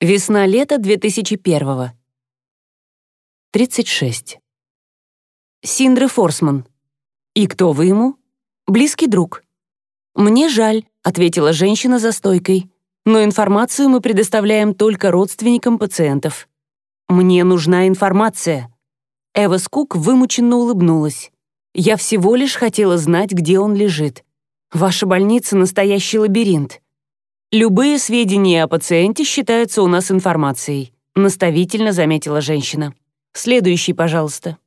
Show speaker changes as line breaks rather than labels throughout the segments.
Весна-лето 2001. 36. Синдре Форсман. «И кто вы ему?» «Близкий друг». «Мне жаль», — ответила женщина за стойкой, «но информацию мы предоставляем только родственникам пациентов». «Мне нужна информация». Эва Скук вымученно улыбнулась. «Я всего лишь хотела знать, где он лежит. Ваша больница — настоящий лабиринт. Любые сведения о пациенте считаются у нас информацией», наставительно заметила женщина. «Следующий, пожалуйста».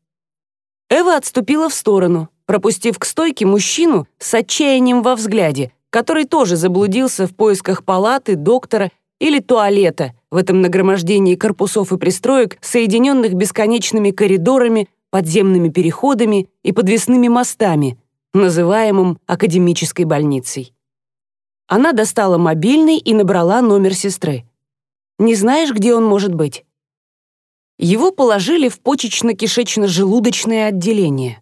Эва отступила в сторону, пропустив к стойке мужчину с отчаянием во взгляде, который тоже заблудился в поисках палаты, доктора или туалета в этом нагромождении корпусов и пристроек, соединенных бесконечными коридорами, подземными переходами и подвесными мостами, называемым академической больницей. Она достала мобильный и набрала номер сестры. «Не знаешь, где он может быть?» Его положили в почечно-кишечно-желудочное отделение.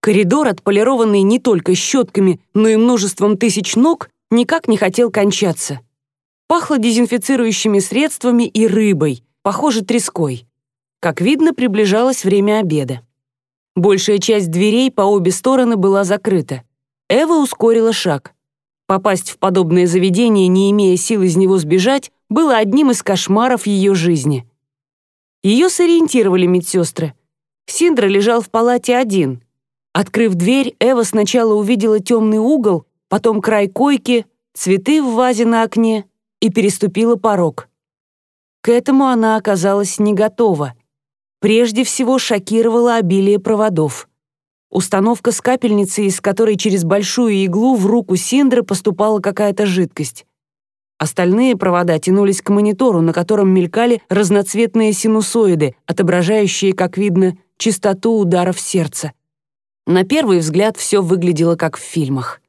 Коридор, отполированный не только щетками, но и множеством тысяч ног, никак не хотел кончаться. Пахло дезинфицирующими средствами и рыбой, похоже, треской. Как видно, приближалось время обеда. Большая часть дверей по обе стороны была закрыта. Эва ускорила шаг. Попасть в подобное заведение, не имея сил из него сбежать, было одним из кошмаров ее жизни. Ее сориентировали медсестры. Синдра лежал в палате один. Открыв дверь, Эва сначала увидела темный угол, потом край койки, цветы в вазе на окне и переступила порог. К этому она оказалась не готова. Прежде всего шокировало обилие проводов. Установка с капельницей, из которой через большую иглу в руку Синдры поступала какая-то жидкость. Остальные провода тянулись к монитору, на котором мелькали разноцветные синусоиды, отображающие, как видно, частоту ударов сердца. На первый взгляд все выглядело как в фильмах.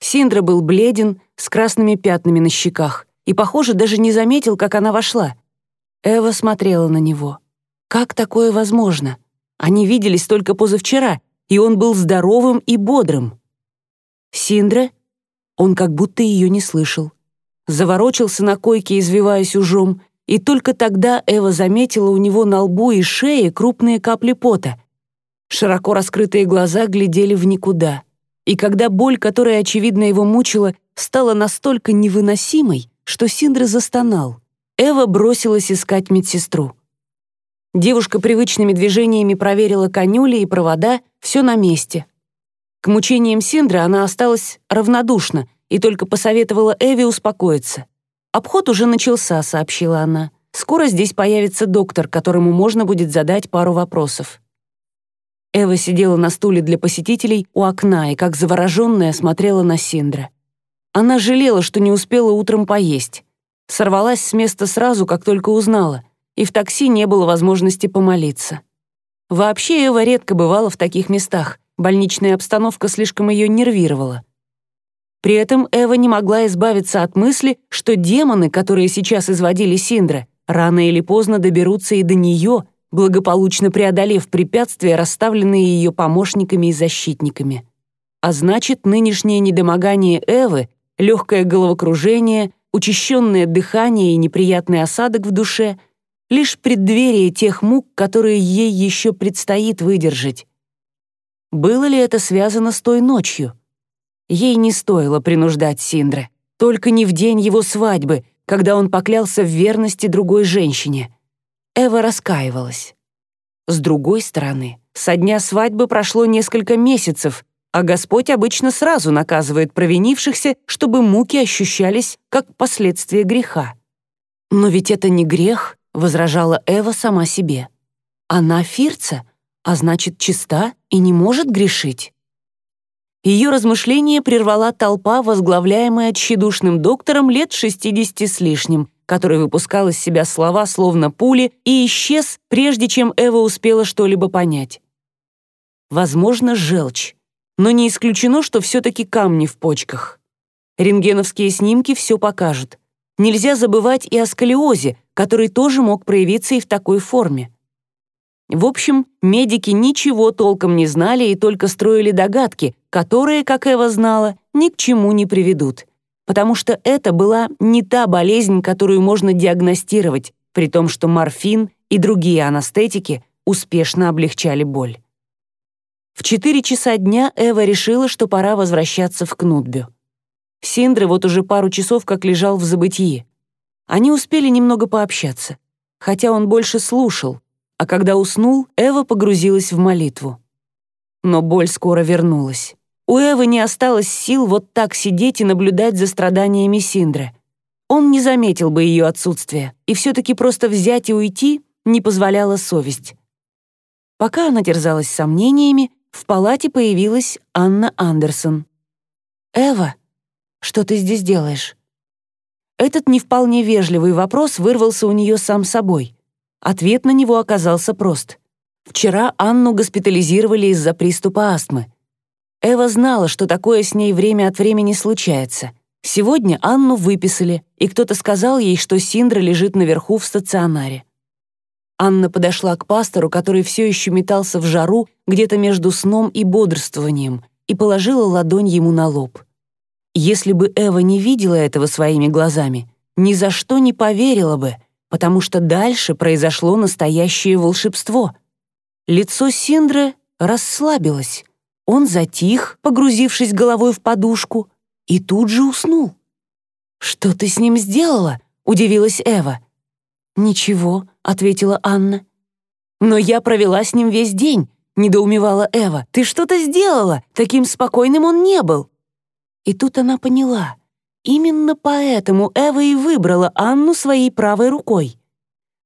Синдра был бледен, с красными пятнами на щеках, и, похоже, даже не заметил, как она вошла. Эва смотрела на него. Как такое возможно? Они виделись только позавчера, и он был здоровым и бодрым. Синдра? Он как будто ее не слышал. Заворочился на койке, извиваясь ужом, и только тогда Эва заметила у него на лбу и шее крупные капли пота. Широко раскрытые глаза глядели в никуда. И когда боль, которая, очевидно, его мучила, стала настолько невыносимой, что Синдра застонал, Эва бросилась искать медсестру. Девушка привычными движениями проверила конюли и провода, все на месте. К мучениям Синдры она осталась равнодушна и только посоветовала Эви успокоиться. «Обход уже начался», — сообщила она. «Скоро здесь появится доктор, которому можно будет задать пару вопросов». Эва сидела на стуле для посетителей у окна и, как завороженная, смотрела на Синдра. Она жалела, что не успела утром поесть. Сорвалась с места сразу, как только узнала — и в такси не было возможности помолиться. Вообще Эва редко бывала в таких местах, больничная обстановка слишком ее нервировала. При этом Эва не могла избавиться от мысли, что демоны, которые сейчас изводили Синдра, рано или поздно доберутся и до нее, благополучно преодолев препятствия, расставленные ее помощниками и защитниками. А значит, нынешнее недомогание Эвы, легкое головокружение, учащенное дыхание и неприятный осадок в душе лишь преддверие тех мук, которые ей еще предстоит выдержать. Было ли это связано с той ночью? Ей не стоило принуждать Синдра, только не в день его свадьбы, когда он поклялся в верности другой женщине. Эва раскаивалась. С другой стороны, со дня свадьбы прошло несколько месяцев, а Господь обычно сразу наказывает провинившихся, чтобы муки ощущались как последствия греха. Но ведь это не грех, возражала Эва сама себе. Она фирца, а значит, чиста и не может грешить. Ее размышления прервала толпа, возглавляемая тщедушным доктором лет 60 с лишним, который выпускал из себя слова словно пули и исчез, прежде чем Эва успела что-либо понять. Возможно, желчь, но не исключено, что все-таки камни в почках. Рентгеновские снимки все покажут. Нельзя забывать и о сколиозе, который тоже мог проявиться и в такой форме. В общем, медики ничего толком не знали и только строили догадки, которые, как Эва знала, ни к чему не приведут. потому что это была не та болезнь, которую можно диагностировать, при том, что морфин и другие анестетики успешно облегчали боль. В 4 часа дня Эва решила, что пора возвращаться в Кнутбю. Синдре вот уже пару часов как лежал в забытии. Они успели немного пообщаться, хотя он больше слушал, а когда уснул, Эва погрузилась в молитву. Но боль скоро вернулась. У Эвы не осталось сил вот так сидеть и наблюдать за страданиями Синдры. Он не заметил бы ее отсутствия, и все-таки просто взять и уйти не позволяла совесть. Пока она терзалась сомнениями, в палате появилась Анна Андерсон. «Эва, что ты здесь делаешь?» Этот не вполне вежливый вопрос вырвался у нее сам собой. Ответ на него оказался прост. Вчера Анну госпитализировали из-за приступа астмы. Эва знала, что такое с ней время от времени случается. Сегодня Анну выписали, и кто-то сказал ей, что Синдра лежит наверху в стационаре. Анна подошла к пастору, который все еще метался в жару где-то между сном и бодрствованием, и положила ладонь ему на лоб. Если бы Эва не видела этого своими глазами, ни за что не поверила бы, потому что дальше произошло настоящее волшебство. Лицо Синдры расслабилось. Он затих, погрузившись головой в подушку, и тут же уснул. «Что ты с ним сделала?» — удивилась Эва. «Ничего», — ответила Анна. «Но я провела с ним весь день», — недоумевала Эва. «Ты что-то сделала? Таким спокойным он не был». И тут она поняла. Именно поэтому Эва и выбрала Анну своей правой рукой.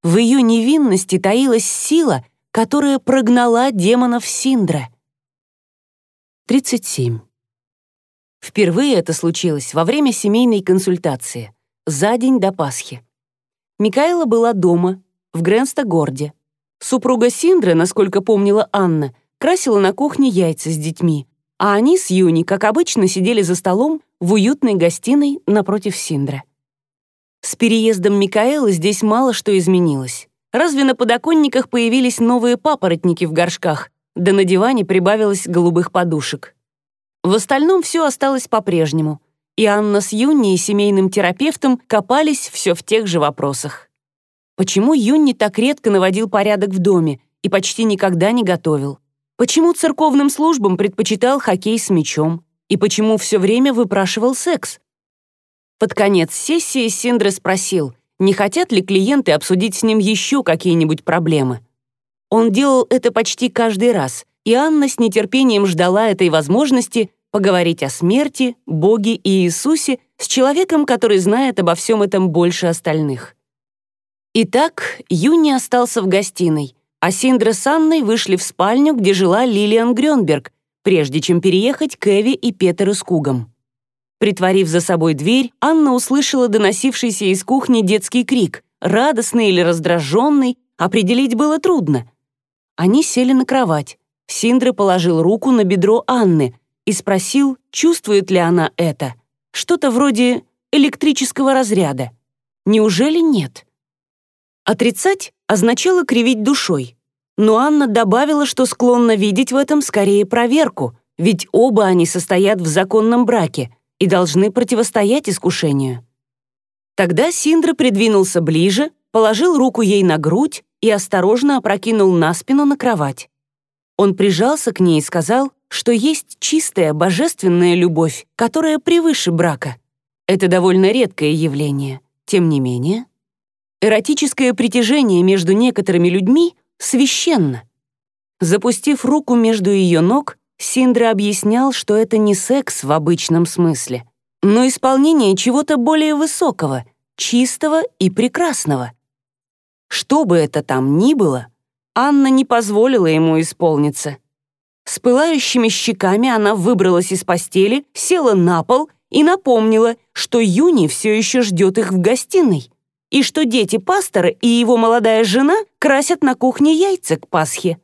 В ее невинности таилась сила, которая прогнала демонов Синдра. 37. Впервые это случилось во время семейной консультации, за день до Пасхи. Микаэла была дома, в Гренстогорде. Супруга Синдры, насколько помнила Анна, красила на кухне яйца с детьми, а они с Юни, как обычно, сидели за столом в уютной гостиной напротив Синдры. С переездом Микаэлы здесь мало что изменилось. Разве на подоконниках появились новые папоротники в горшках, да на диване прибавилось голубых подушек. В остальном все осталось по-прежнему — и Анна с Юнни и семейным терапевтом копались все в тех же вопросах. Почему Юнни так редко наводил порядок в доме и почти никогда не готовил? Почему церковным службам предпочитал хоккей с мячом? И почему все время выпрашивал секс? Под конец сессии Синдре спросил, не хотят ли клиенты обсудить с ним еще какие-нибудь проблемы. Он делал это почти каждый раз, и Анна с нетерпением ждала этой возможности поговорить о смерти, Боге и Иисусе с человеком, который знает обо всем этом больше остальных. Итак, Юни остался в гостиной, а Синдра с Анной вышли в спальню, где жила Лилиан Грёнберг, прежде чем переехать к Эви и Петеру с Кугом. Притворив за собой дверь, Анна услышала доносившийся из кухни детский крик, радостный или раздраженный, определить было трудно. Они сели на кровать. Синдра положил руку на бедро Анны, и спросил, чувствует ли она это. Что-то вроде электрического разряда. Неужели нет? Отрицать означало кривить душой. Но Анна добавила, что склонна видеть в этом скорее проверку, ведь оба они состоят в законном браке и должны противостоять искушению. Тогда Синдра придвинулся ближе, положил руку ей на грудь и осторожно опрокинул на спину на кровать. Он прижался к ней и сказал, что есть чистая божественная любовь, которая превыше брака. Это довольно редкое явление. Тем не менее, эротическое притяжение между некоторыми людьми священно. Запустив руку между ее ног, Синдра объяснял, что это не секс в обычном смысле, но исполнение чего-то более высокого, чистого и прекрасного. Что бы это там ни было, Анна не позволила ему исполниться — с пылающими щеками она выбралась из постели, села на пол и напомнила, что Юни все еще ждет их в гостиной, и что дети пастора и его молодая жена красят на кухне яйца к Пасхе.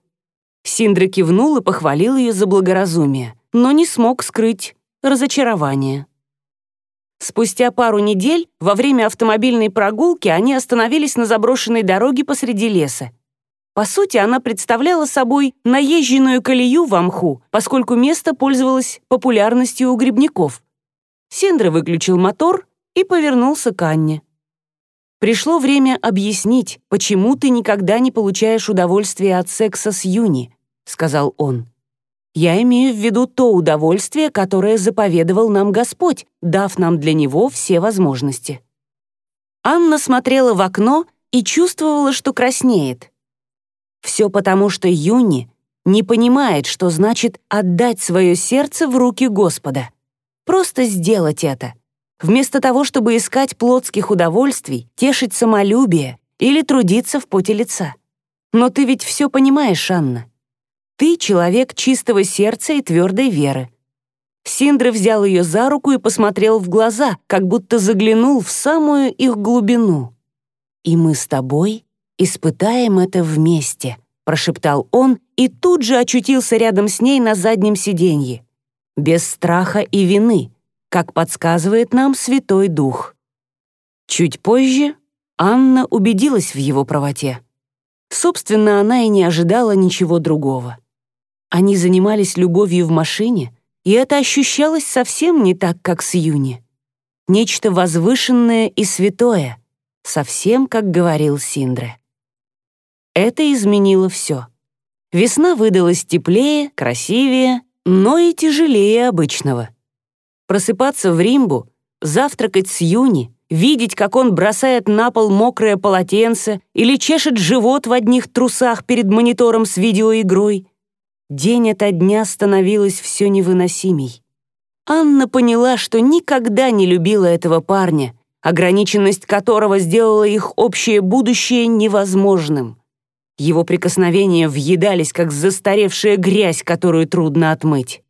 Синдра кивнул и похвалил ее за благоразумие, но не смог скрыть разочарование. Спустя пару недель, во время автомобильной прогулки, они остановились на заброшенной дороге посреди леса. По сути, она представляла собой наезженную колею в Амху, поскольку место пользовалось популярностью у грибников. Синдра выключил мотор и повернулся к Анне. «Пришло время объяснить, почему ты никогда не получаешь удовольствия от секса с Юни», — сказал он. «Я имею в виду то удовольствие, которое заповедовал нам Господь, дав нам для него все возможности». Анна смотрела в окно и чувствовала, что краснеет. Все потому, что Юни не понимает, что значит отдать свое сердце в руки Господа. Просто сделать это. Вместо того, чтобы искать плотских удовольствий, тешить самолюбие или трудиться в поте лица. Но ты ведь все понимаешь, Анна. Ты человек чистого сердца и твердой веры. Синдра взял ее за руку и посмотрел в глаза, как будто заглянул в самую их глубину. «И мы с тобой испытаем это вместе», — прошептал он и тут же очутился рядом с ней на заднем сиденье. Без страха и вины, как подсказывает нам Святой Дух. Чуть позже Анна убедилась в его правоте. Собственно, она и не ожидала ничего другого. Они занимались любовью в машине, и это ощущалось совсем не так, как с Юни. Нечто возвышенное и святое, совсем как говорил Синдре. Это изменило все. Весна выдалась теплее, красивее, но и тяжелее обычного. Просыпаться в Римбу, завтракать с Юни, видеть, как он бросает на пол мокрое полотенце или чешет живот в одних трусах перед монитором с видеоигрой — День ото дня становилось все невыносимей. Анна поняла, что никогда не любила этого парня, ограниченность которого сделала их общее будущее невозможным. Его прикосновения въедались, как застаревшая грязь, которую трудно отмыть.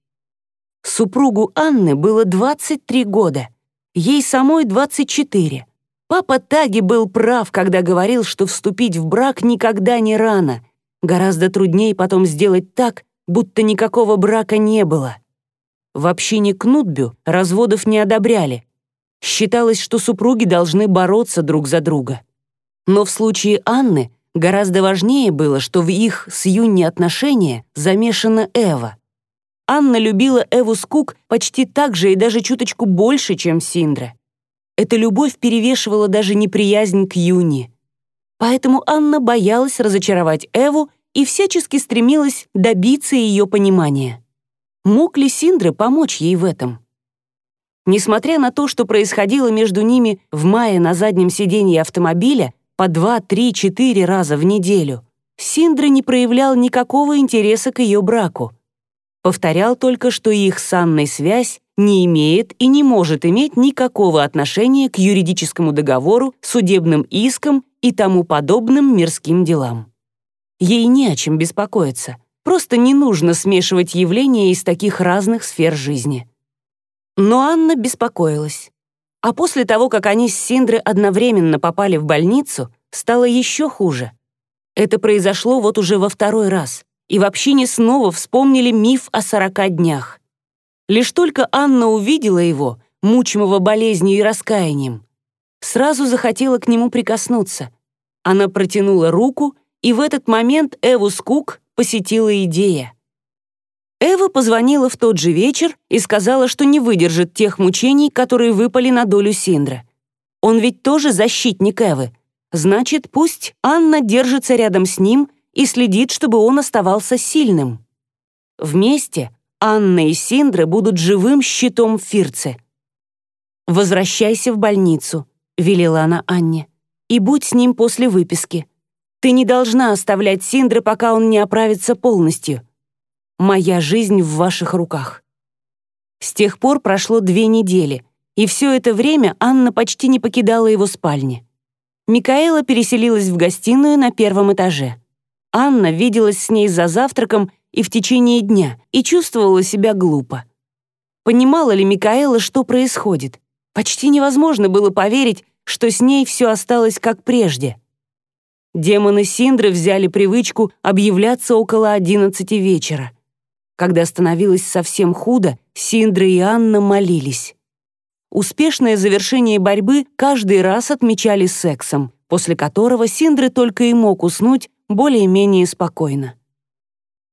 Супругу Анны было 23 года, ей самой 24. Папа Таги был прав, когда говорил, что вступить в брак никогда не рано. Гораздо труднее потом сделать так, будто никакого брака не было. В общине Кнутбю разводов не одобряли. Считалось, что супруги должны бороться друг за друга. Но в случае Анны гораздо важнее было, что в их с Юнни отношения замешана Эва. Анна любила Эву Скук почти так же и даже чуточку больше, чем Синдра. Эта любовь перевешивала даже неприязнь к Юни. Поэтому Анна боялась разочаровать Эву и всячески стремилась добиться ее понимания. Мог ли Синдры помочь ей в этом? Несмотря на то, что происходило между ними в мае на заднем сиденье автомобиля по два, три, четыре раза в неделю, Синдра не проявлял никакого интереса к ее браку. Повторял только, что их с Анной связь не имеет и не может иметь никакого отношения к юридическому договору, судебным искам и тому подобным мирским делам. Ей не о чем беспокоиться. Просто не нужно смешивать явления из таких разных сфер жизни. Но Анна беспокоилась. А после того, как они с Синдрой одновременно попали в больницу, стало еще хуже. Это произошло вот уже во второй раз, и в общине снова вспомнили миф о сорока днях. Лишь только Анна увидела его, мучимого болезнью и раскаянием, сразу захотела к нему прикоснуться. Она протянула руку и в этот момент Эву Скук посетила идея. Эва позвонила в тот же вечер и сказала, что не выдержит тех мучений, которые выпали на долю Синдра. Он ведь тоже защитник Эвы. Значит, пусть Анна держится рядом с ним и следит, чтобы он оставался сильным. Вместе Анна и Синдра будут живым щитом Фирце. «Возвращайся в больницу», — велела она Анне, «и будь с ним после выписки. Ты не должна оставлять Синдры, пока он не оправится полностью. Моя жизнь в ваших руках». С тех пор прошло две недели, и все это время Анна почти не покидала его спальни. Микаэла переселилась в гостиную на первом этаже. Анна виделась с ней за завтраком и в течение дня и чувствовала себя глупо. Понимала ли Микаэла, что происходит? Почти невозможно было поверить, что с ней все осталось как прежде. Демоны Синдры взяли привычку объявляться около одиннадцати вечера. Когда становилось совсем худо, Синдра и Анна молились. Успешное завершение борьбы каждый раз отмечали сексом, после которого Синдры только и мог уснуть более-менее спокойно.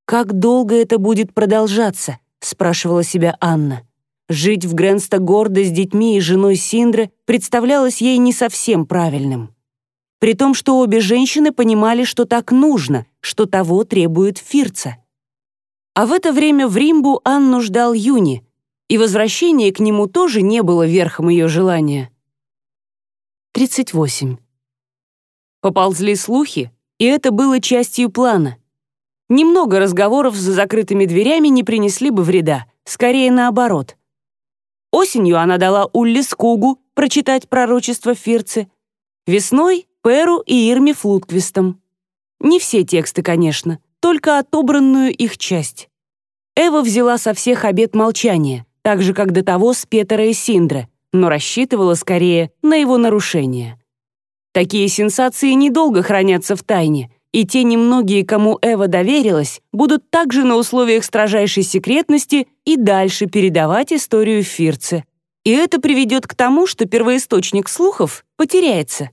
«Как долго это будет продолжаться?» — спрашивала себя Анна. жить в Гренста гордо с детьми и женой Синдры представлялось ей не совсем правильным. При том, что обе женщины понимали, что так нужно, что того требует Фирца. А в это время в Римбу Анну ждал Юни, и возвращение к нему тоже не было верхом ее желания. 38. Поползли слухи, и это было частью плана. Немного разговоров за закрытыми дверями не принесли бы вреда, скорее наоборот. Осенью она дала Улли Скугу прочитать пророчество Фирцы, весной — Перу и Ирме Флутквистом. Не все тексты, конечно, только отобранную их часть. Эва взяла со всех обет молчания, так же, как до того с Петера и Синдра, но рассчитывала скорее на его нарушение. Такие сенсации недолго хранятся в тайне, и те немногие, кому Эва доверилась, будут также на условиях строжайшей секретности и дальше передавать историю Фирце. И это приведет к тому, что первоисточник слухов потеряется.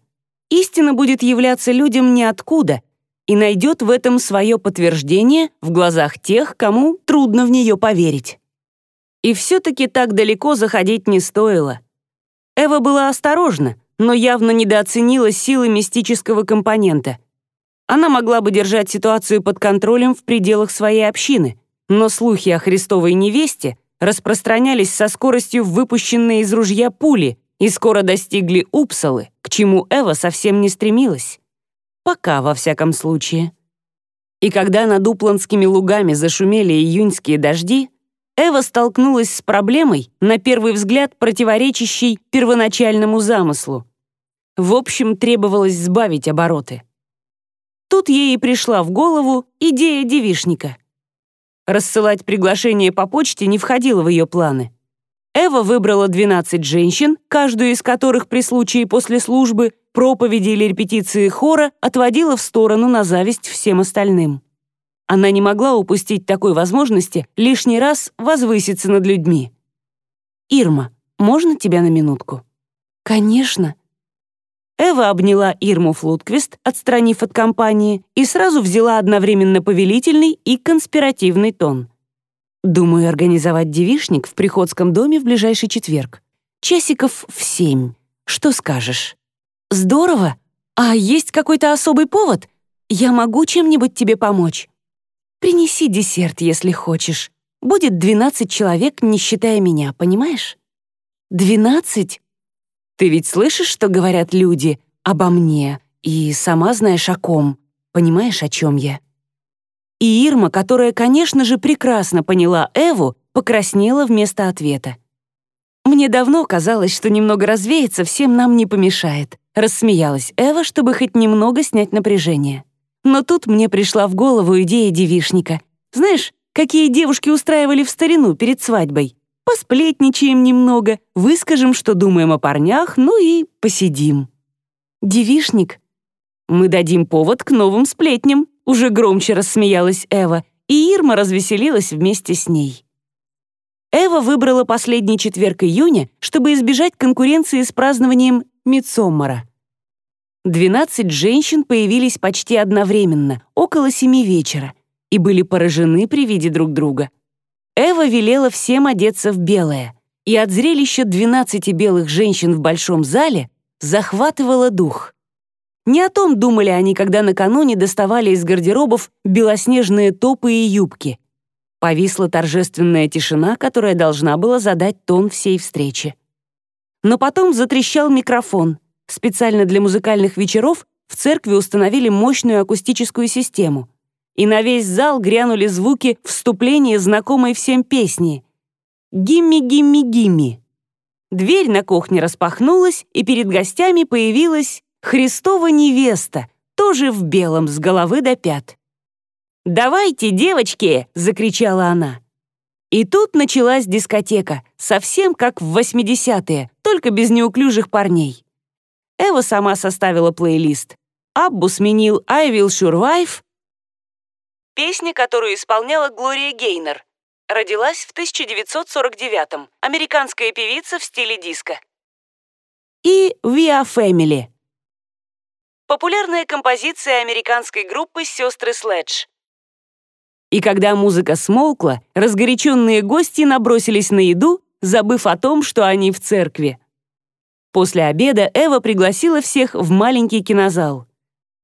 Истина будет являться людям ниоткуда и найдет в этом свое подтверждение в глазах тех, кому трудно в нее поверить. И все-таки так далеко заходить не стоило. Эва была осторожна, но явно недооценила силы мистического компонента. Она могла бы держать ситуацию под контролем в пределах своей общины, но слухи о Христовой невесте распространялись со скоростью выпущенной из ружья пули и скоро достигли Упсалы, к чему Эва совсем не стремилась. Пока, во всяком случае. И когда над Упландскими лугами зашумели июньские дожди, Эва столкнулась с проблемой, на первый взгляд противоречащей первоначальному замыслу. В общем, требовалось сбавить обороты. Тут ей и пришла в голову идея девишника. Рассылать приглашение по почте не входило в ее планы. Эва выбрала 12 женщин, каждую из которых при случае после службы, проповеди или репетиции хора отводила в сторону на зависть всем остальным. Она не могла упустить такой возможности лишний раз возвыситься над людьми. «Ирма, можно тебя на минутку?» «Конечно», Эва обняла Ирму Флутквист, отстранив от компании, и сразу взяла одновременно повелительный и конспиративный тон. «Думаю организовать девишник в Приходском доме в ближайший четверг. Часиков в семь. Что скажешь?» «Здорово! А есть какой-то особый повод? Я могу чем-нибудь тебе помочь?» «Принеси десерт, если хочешь. Будет двенадцать человек, не считая меня, понимаешь?» «Двенадцать? Ты ведь слышишь, что говорят люди обо мне, и сама знаешь о ком, понимаешь, о чем я?» И Ирма, которая, конечно же, прекрасно поняла Эву, покраснела вместо ответа. «Мне давно казалось, что немного развеяться всем нам не помешает», рассмеялась Эва, чтобы хоть немного снять напряжение. Но тут мне пришла в голову идея девишника. Знаешь, какие девушки устраивали в старину перед свадьбой? Посплетничаем немного, выскажем, что думаем о парнях, ну и посидим. Девишник. Мы дадим повод к новым сплетням, уже громче рассмеялась Эва, и Ирма развеселилась вместе с ней. Эва выбрала последний четверг июня, чтобы избежать конкуренции с празднованием Мидсоммара. Двенадцать женщин появились почти одновременно, около семи вечера, и были поражены при виде друг друга — Эва велела всем одеться в белое, и от зрелища 12 белых женщин в большом зале захватывало дух. Не о том думали они, когда накануне доставали из гардеробов белоснежные топы и юбки. Повисла торжественная тишина, которая должна была задать тон всей встрече. Но потом затрещал микрофон. Специально для музыкальных вечеров в церкви установили мощную акустическую систему — и на весь зал грянули звуки вступления знакомой всем песни «Гимми, гимми, гимми». Дверь на кухне распахнулась, и перед гостями появилась Христова невеста, тоже в белом с головы до пят. «Давайте, девочки!» — закричала она. И тут началась дискотека, совсем как в 80-е, только без неуклюжих парней. Эва сама составила плейлист. Аббу сменил «I will survive», Песня, которую исполняла Глория Гейнер. Родилась в 1949-м. Американская певица в стиле диско. И «We are Family». Популярная композиция американской группы «Сестры Следж». И когда музыка смолкла, разгоряченные гости набросились на еду забыв о том, что они в церкви. После обеда Эва пригласила всех в маленький кинозал.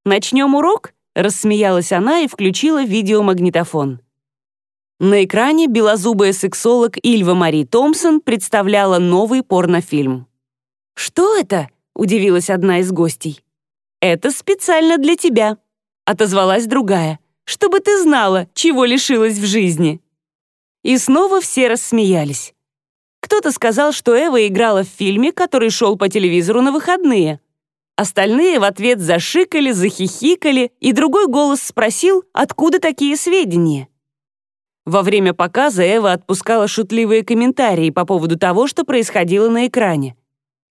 «Начнем урок?» — рассмеялась она и включила видеомагнитофон. На экране белозубая сексолог Ильва Мари Томпсон представляла новый порнофильм. «Что это?» — удивилась одна из гостей. «Это специально для тебя», — отозвалась другая, «чтобы ты знала, чего лишилась в жизни». И снова все рассмеялись. Кто-то сказал, что Эва играла в фильме, который шел по телевизору на выходные. Остальные в ответ зашикали, захихикали, и другой голос спросил, откуда такие сведения. Во время показа Эва отпускала шутливые комментарии по поводу того, что происходило на экране.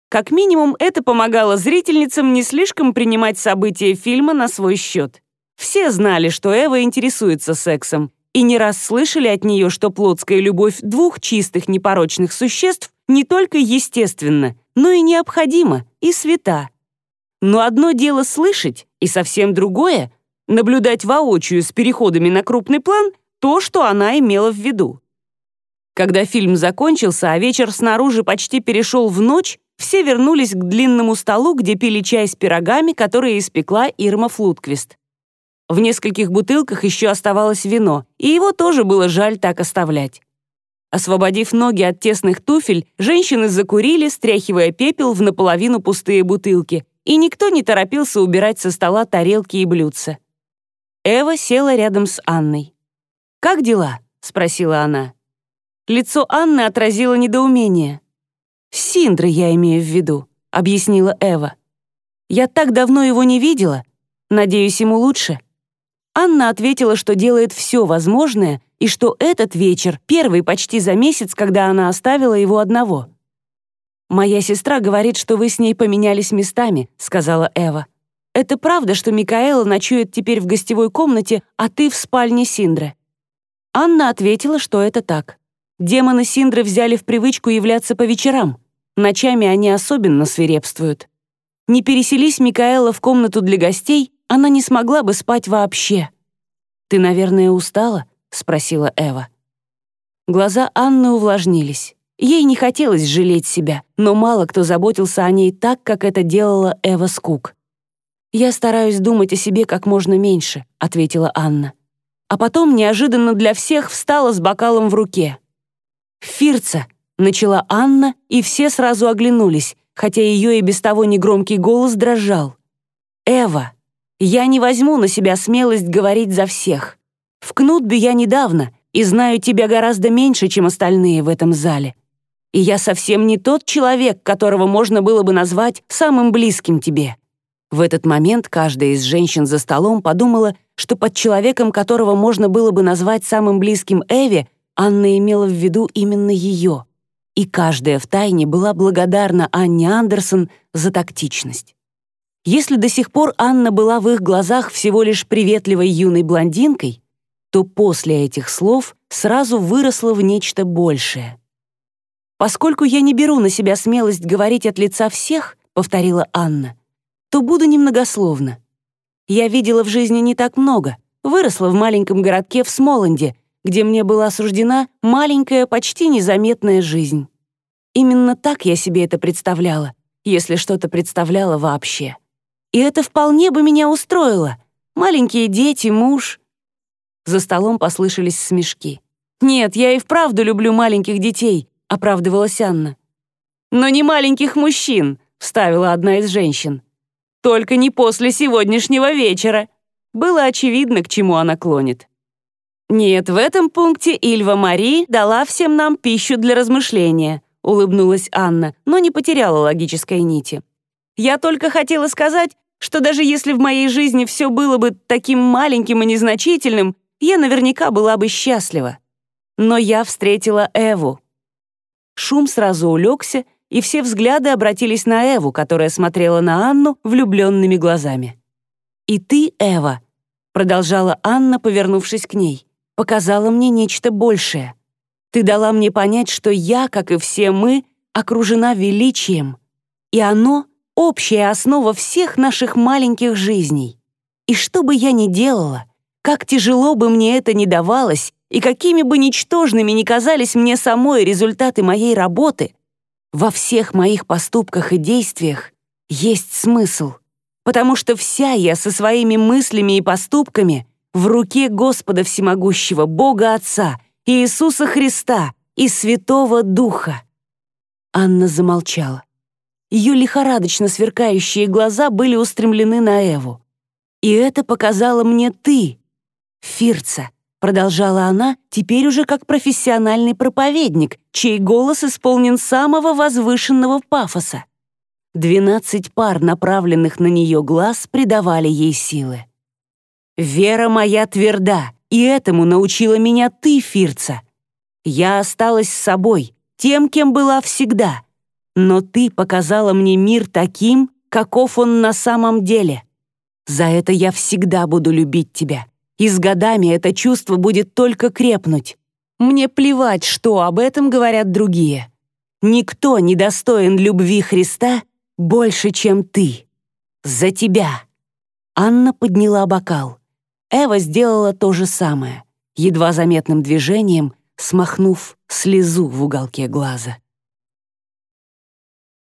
Как минимум, это помогало зрительницам не слишком принимать события фильма на свой счет. Все знали, что Эва интересуется сексом, и не раз слышали от нее, что плотская любовь двух чистых непорочных существ не только естественна, но и необходима, и свята. Но одно дело слышать, и совсем другое — наблюдать воочию с переходами на крупный план то, что она имела в виду. Когда фильм закончился, а вечер снаружи почти перешел в ночь, все вернулись к длинному столу, где пили чай с пирогами, которые испекла Ирма Флутквист. В нескольких бутылках еще оставалось вино, и его тоже было жаль так оставлять. Освободив ноги от тесных туфель, женщины закурили, стряхивая пепел в наполовину пустые бутылки, и никто не торопился убирать со стола тарелки и блюдца. Эва села рядом с Анной. «Как дела?» — спросила она. Лицо Анны отразило недоумение. «Синдра я имею в виду», — объяснила Эва. «Я так давно его не видела. Надеюсь, ему лучше». Анна ответила, что делает все возможное и что этот вечер первый почти за месяц, когда она оставила его одного. «Моя сестра говорит, что вы с ней поменялись местами», — сказала Эва. «Это правда, что Микаэла ночует теперь в гостевой комнате, а ты в спальне Синдры?» Анна ответила, что это так. Демоны Синдры взяли в привычку являться по вечерам. Ночами они особенно свирепствуют. Не переселись Микаэла в комнату для гостей, она не смогла бы спать вообще. «Ты, наверное, устала?» — спросила Эва. Глаза Анны увлажнились. Ей не хотелось жалеть себя, но мало кто заботился о ней так, как это делала Эва Скук. «Я стараюсь думать о себе как можно меньше», — ответила Анна. А потом неожиданно для всех встала с бокалом в руке. «Фирца», — начала Анна, и все сразу оглянулись, хотя ее и без того негромкий голос дрожал. «Эва, я не возьму на себя смелость говорить за всех. В Кнутбе я недавно и знаю тебя гораздо меньше, чем остальные в этом зале. И я совсем не тот человек, которого можно было бы назвать самым близким тебе». В этот момент каждая из женщин за столом подумала, что под человеком, которого можно было бы назвать самым близким Эве, Анна имела в виду именно ее. И каждая втайне была благодарна Анне Андерсон за тактичность. Если до сих пор Анна была в их глазах всего лишь приветливой юной блондинкой, то после этих слов сразу выросла в нечто большее. «Поскольку я не беру на себя смелость говорить от лица всех», — повторила Анна, то буду немногословна. Я видела в жизни не так много, выросла в маленьком городке в Смоланде, где мне была осуждена маленькая, почти незаметная жизнь. Именно так я себе это представляла, если что-то представляла вообще. И это вполне бы меня устроило. Маленькие дети, муж. За столом послышались смешки. «Нет, я и вправду люблю маленьких детей», — оправдывалась Анна. «Но не маленьких мужчин», — вставила одна из женщин. «Только не после сегодняшнего вечера». Было очевидно, к чему она клонит. «Нет, в этом пункте Ильва Мари дала всем нам пищу для размышления», улыбнулась Анна, но не потеряла логической нити. «Я только хотела сказать, что даже если в моей жизни все было бы таким маленьким и незначительным, я наверняка была бы счастлива. Но я встретила Эву. Шум сразу улегся, и все взгляды обратились на Эву, которая смотрела на Анну влюбленными глазами. «И ты, Эва», — продолжала Анна, повернувшись к ней, «показала мне нечто большее. Ты дала мне понять, что я, как и все мы, окружена величием, и оно — общая основа всех наших маленьких жизней. И что бы я ни делала, как тяжело бы мне это ни давалось, и какими бы ничтожными ни казались мне самой результаты моей работы, во всех моих поступках и действиях есть смысл, потому что вся я со своими мыслями и поступками в руке Господа Всемогущего, Бога Отца, Иисуса Христа и Святого Духа. Анна замолчала. Ее лихорадочно сверкающие глаза были устремлены на Эву. «И это показала мне ты, Фирца», продолжала она, теперь уже как профессиональный проповедник, чей голос исполнен самого возвышенного пафоса. Двенадцать пар направленных на нее глаз придавали ей силы. «Вера моя тверда, и этому научила меня ты, Фирца. Я осталась собой, тем, кем была всегда, но ты показала мне мир таким, каков он на самом деле. За это я всегда буду любить тебя, и с годами это чувство будет только крепнуть. Мне плевать, что об этом говорят другие. Никто не достоин любви Христа больше, чем ты. За тебя. Анна подняла бокал. Эва сделала то же самое, едва заметным движением смахнув слезу в уголке глаза.